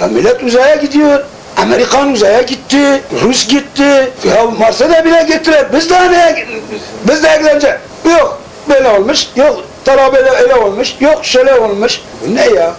Ya millet uzaya gidiyor. Amerikan uzaya gitti, Rus gitti, ya Mars'a da bile gittiler. Biz daha neye, biz de gideceğiz. Yok, böyle olmuş, yok, tara böyle öyle olmuş, yok şöyle olmuş. Bu ne ya?